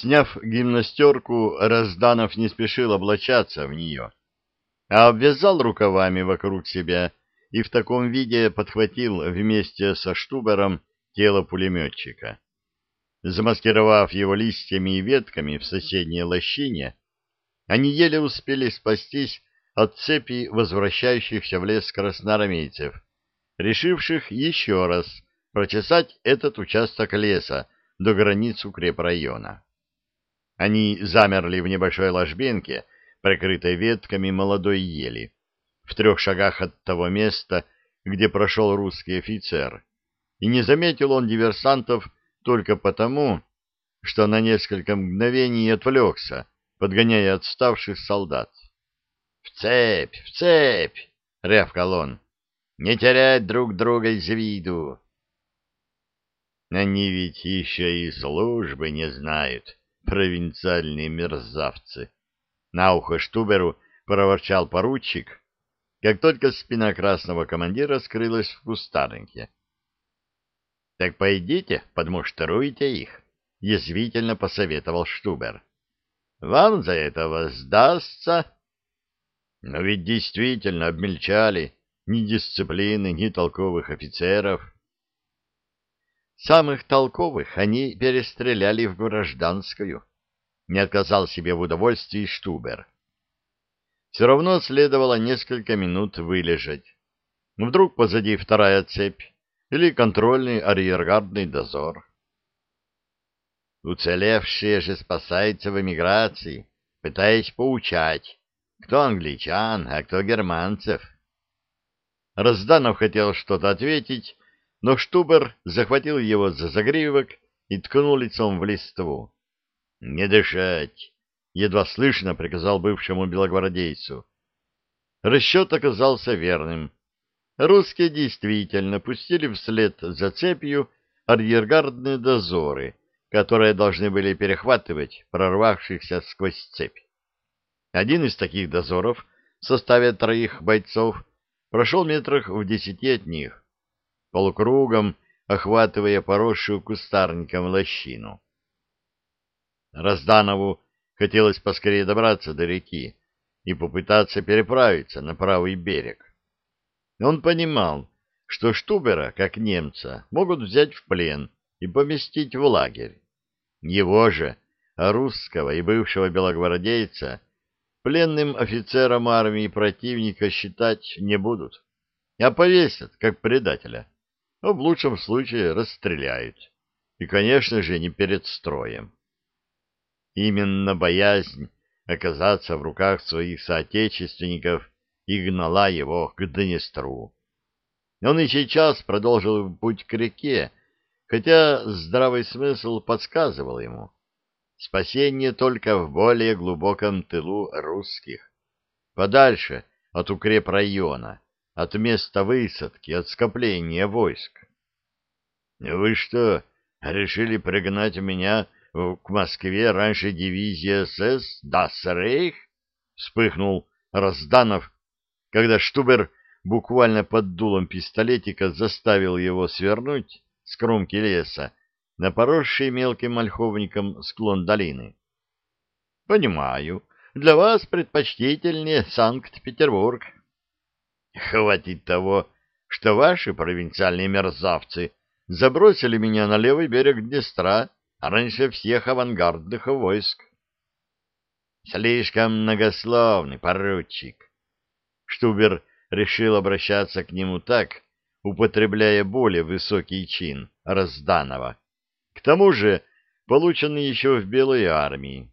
Сняв гимнастерку, Разданов не спешил облачаться в нее, а обвязал рукавами вокруг себя и в таком виде подхватил вместе со штубером тело пулеметчика. Замаскировав его листьями и ветками в соседней лощине, они еле успели спастись от цепи возвращающихся в лес красноармейцев, решивших еще раз прочесать этот участок леса до границ укрепрайона. Они замерли в небольшой ложбинке, прикрытой ветками молодой ели, в трех шагах от того места, где прошел русский офицер, и не заметил он диверсантов только потому, что на несколько мгновений отвлекся, подгоняя отставших солдат. — В цепь, в цепь! — рявкал он. — Не терять друг друга из виду! Они ведь еще и службы не знают, провинциальные мерзавцы. На ухо Штуберу проворчал поручик, как только спина красного командира скрылась в кустарнике. — Так пойдите, подмуштруйте их, — язвительно посоветовал Штубер. — Вам за это воздастся. Но ведь действительно обмельчали ни дисциплины, ни толковых офицеров. Самых толковых они перестреляли в гражданскую. Не отказал себе в удовольствии Штубер. Все равно следовало несколько минут вылежать. Вдруг позади вторая цепь или контрольный арьергардный дозор. Уцелевшие же спасаются в эмиграции, пытаясь поучать, кто англичан, а кто германцев. Разданов хотел что-то ответить, но Штубер захватил его за загривок и ткнул лицом в листву. — Не дышать! — едва слышно приказал бывшему белогвардейцу. Расчет оказался верным. Русские действительно пустили вслед за цепью арьергардные дозоры, которые должны были перехватывать прорвавшихся сквозь цепь. Один из таких дозоров в составе троих бойцов прошел метрах в десяти от них, полукругом охватывая поросшую кустарником лощину. Разданову хотелось поскорее добраться до реки и попытаться переправиться на правый берег. Он понимал, что Штубера, как немца, могут взять в плен и поместить в лагерь. Его же, а русского и бывшего белогвардейца, пленным офицером армии противника считать не будут, а повесят, как предателя но в лучшем случае расстреляют. И, конечно же, не перед строем. Именно боязнь оказаться в руках своих соотечественников и гнала его к Днестру. Он и сейчас продолжил путь к реке, хотя здравый смысл подсказывал ему. Спасение только в более глубоком тылу русских, подальше от укрепрайона, от места высадки, от скопления войск. — Вы что, решили пригнать меня к Москве раньше дивизии СС «Дас Рейх»? — вспыхнул Разданов, когда Штубер буквально под дулом пистолетика заставил его свернуть с кромки леса на поросший мелким мольховником склон долины. — Понимаю, для вас предпочтительнее Санкт-Петербург. Хватит того, что ваши провинциальные мерзавцы забросили меня на левый берег Днестра раньше всех авангардных войск. Слишком многословный поручик. Штубер решил обращаться к нему так, употребляя более высокий чин Разданова. К тому же, полученный еще в Белой армии.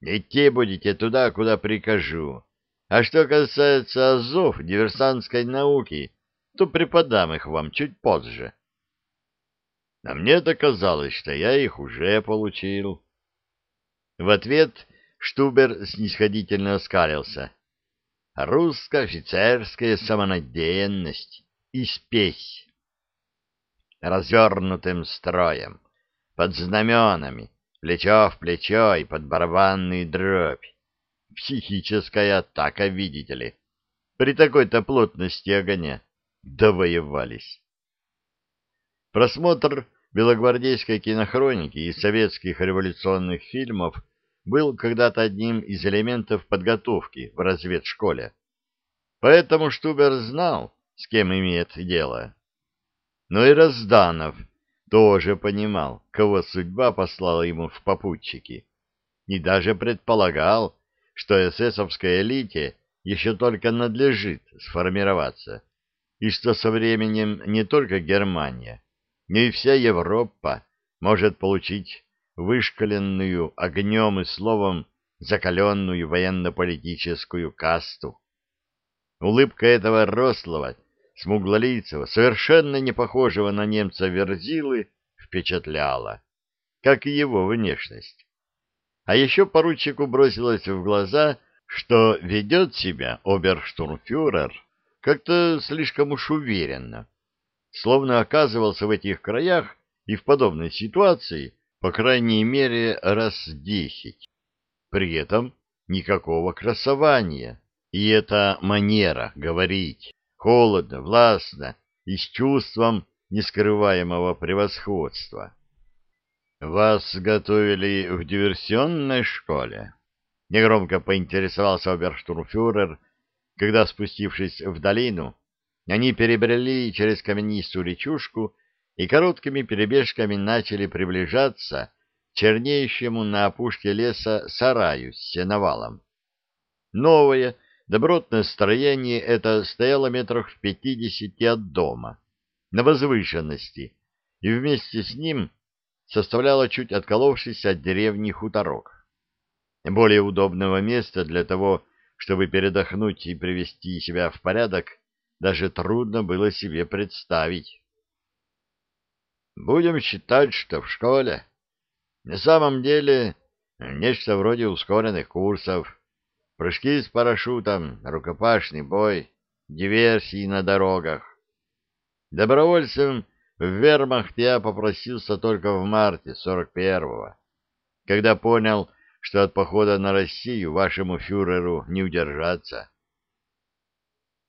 Идти будете туда, куда прикажу. А что касается азов диверсантской науки, то преподам их вам чуть позже. А мне-то казалось, что я их уже получил. В ответ Штубер снисходительно оскалился. Русско-офицерская самонадеянность и спесь. Развернутым строем, под знаменами, плечо в плечо и под барабанный дробь. Психическая атака, видите ли. При такой-то плотности огня. Довоевались. Просмотр белогвардейской кинохроники и советских революционных фильмов был когда-то одним из элементов подготовки в разведшколе. Поэтому Штубер знал, с кем имеет дело. Но и Разданов тоже понимал, кого судьба послала ему в попутчики, и даже предполагал, что эсэсовской элите еще только надлежит сформироваться, и что со временем не только Германия, но и вся Европа может получить вышкаленную огнем и словом закаленную военно-политическую касту. Улыбка этого рослого, смуглолицего, совершенно не похожего на немца Верзилы, впечатляла, как и его внешность. А еще поручику бросилось в глаза, что ведет себя оберштурмфюрер как-то слишком уж уверенно, словно оказывался в этих краях и в подобной ситуации, по крайней мере, раз десять. При этом никакого красования, и эта манера говорить холодно, властно и с чувством нескрываемого превосходства. «Вас готовили в диверсионной школе?» Негромко поинтересовался оберштурмфюрер, когда, спустившись в долину, они перебрели через каменистую речушку и короткими перебежками начали приближаться к чернеющему на опушке леса сараю с сеновалом. Новое, добротное строение это стояло метрах в пятидесяти от дома, на возвышенности, и вместе с ним составляло чуть отколовшийся от деревни хуторок. Более удобного места для того, чтобы передохнуть и привести себя в порядок, даже трудно было себе представить. Будем считать, что в школе. На самом деле, нечто вроде ускоренных курсов. Прыжки с парашютом, рукопашный бой, диверсии на дорогах. Добровольцем в вермахт я попросился только в марте 41-го, когда понял, что от похода на Россию вашему фюреру не удержаться.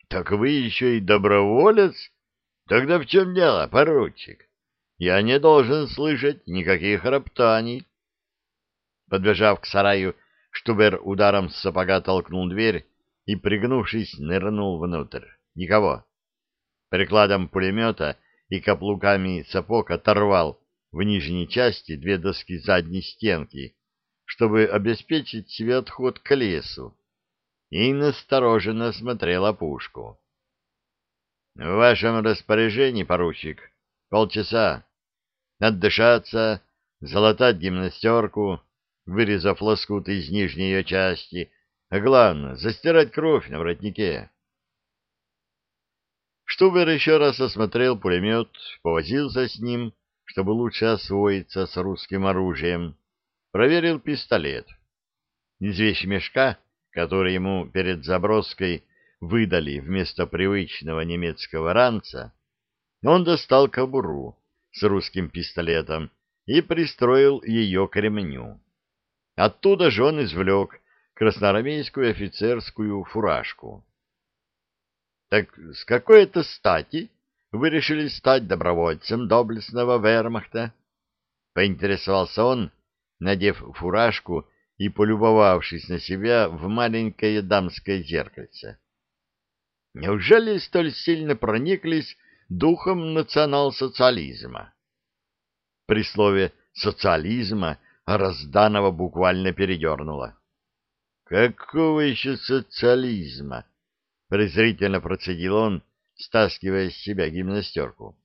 Так вы еще и доброволец? Тогда в чем дело, поручик? Я не должен слышать никаких роптаний. Подбежав к сараю, Штубер ударом с сапога толкнул дверь и, пригнувшись, нырнул внутрь. Никого. Прикладом пулемета и каплуками сапог оторвал в нижней части две доски задней стенки, чтобы обеспечить себе отход к лесу и настороженно смотрел опушку. — В вашем распоряжении, поручик, полчаса. Отдышаться, залатать гимнастерку, вырезав лоскут из нижней ее части, а главное — застирать кровь на воротнике. Штубер еще раз осмотрел пулемет, повозился с ним, чтобы лучше освоиться с русским оружием, проверил пистолет. Из вещмешка который ему перед заброской выдали вместо привычного немецкого ранца, он достал кобуру с русским пистолетом и пристроил ее к ремню. Оттуда же он извлек красноармейскую офицерскую фуражку. — Так с какой это стати вы решили стать добровольцем доблестного вермахта? — поинтересовался он, надев фуражку и полюбовавшись на себя в маленькое дамское зеркальце. Неужели столь сильно прониклись духом национал-социализма? При слове «социализма» Разданова буквально передернуло. «Какого еще социализма?» — презрительно процедил он, стаскивая с себя гимнастерку.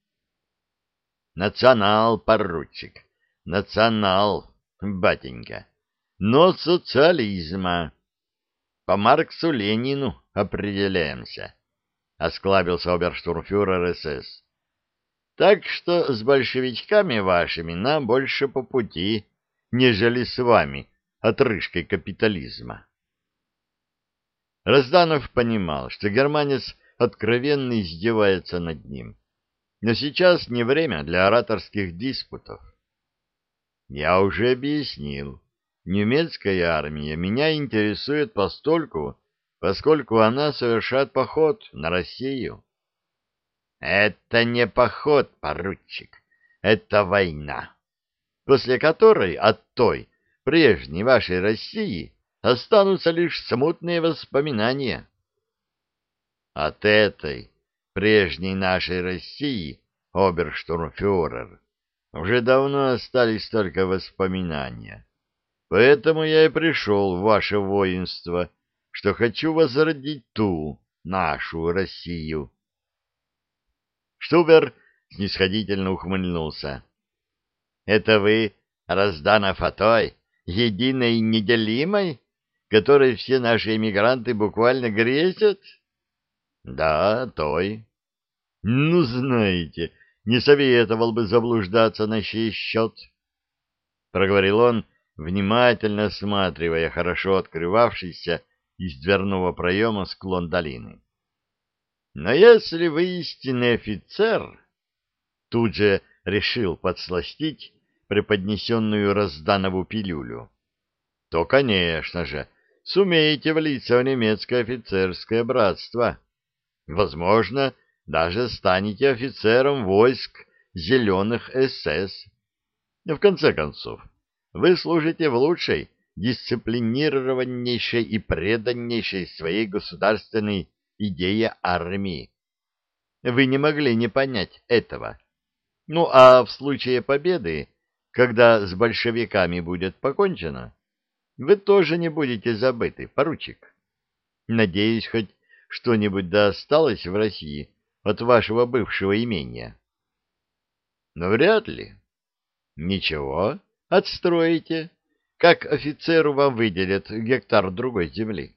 «Национал, поручик, национал, батенька!» но социализма. По Марксу Ленину определяемся, — осклабился оберштурмфюрер СС. Так что с большевичками вашими нам больше по пути, нежели с вами, отрыжкой капитализма. Разданов понимал, что германец откровенно издевается над ним. Но сейчас не время для ораторских диспутов. Я уже объяснил, Немецкая армия меня интересует постольку, поскольку она совершает поход на Россию. Это не поход, поручик. это война, после которой от той, прежней вашей России, останутся лишь смутные воспоминания. От этой, прежней нашей России, оберштурмфюрер, уже давно остались только воспоминания. Поэтому я и пришел в ваше воинство, что хочу возродить ту, нашу Россию. Штубер снисходительно ухмыльнулся. — Это вы, Разданов Атой, единой неделимой, которой все наши эмигранты буквально грезят? — Да, той. — Ну, знаете, не советовал бы заблуждаться на сей счет, — проговорил он, внимательно осматривая хорошо открывавшийся из дверного проема склон долины. Но если вы истинный офицер, тут же решил подсластить преподнесенную Разданову пилюлю, то, конечно же, сумеете влиться в немецкое офицерское братство. Возможно, даже станете офицером войск зеленых СС. В конце концов, вы служите в лучшей, дисциплинированнейшей и преданнейшей своей государственной идее армии. Вы не могли не понять этого. Ну, а в случае победы, когда с большевиками будет покончено, вы тоже не будете забыты, поручик. Надеюсь, хоть что-нибудь да осталось в России от вашего бывшего имения. Но вряд ли. Ничего, отстроите. Как офицеру вам выделят гектар другой земли.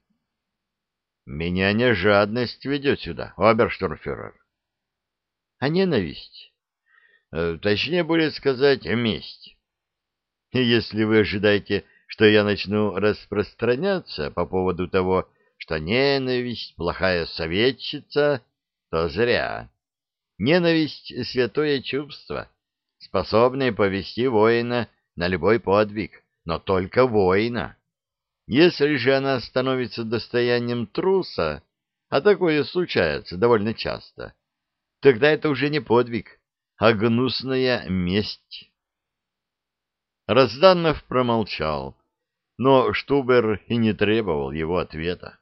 Меня не жадность ведет сюда, оберштурмфюрер. А ненависть? Э, точнее будет сказать, месть. Если вы ожидаете, что я начну распространяться по поводу того, что ненависть — плохая советчица, то зря. Ненависть — святое чувство, способное повести воина на любой подвиг, но только воина. Если же она становится достоянием труса, а такое случается довольно часто, тогда это уже не подвиг, а гнусная месть. Разданов промолчал, но Штубер и не требовал его ответа.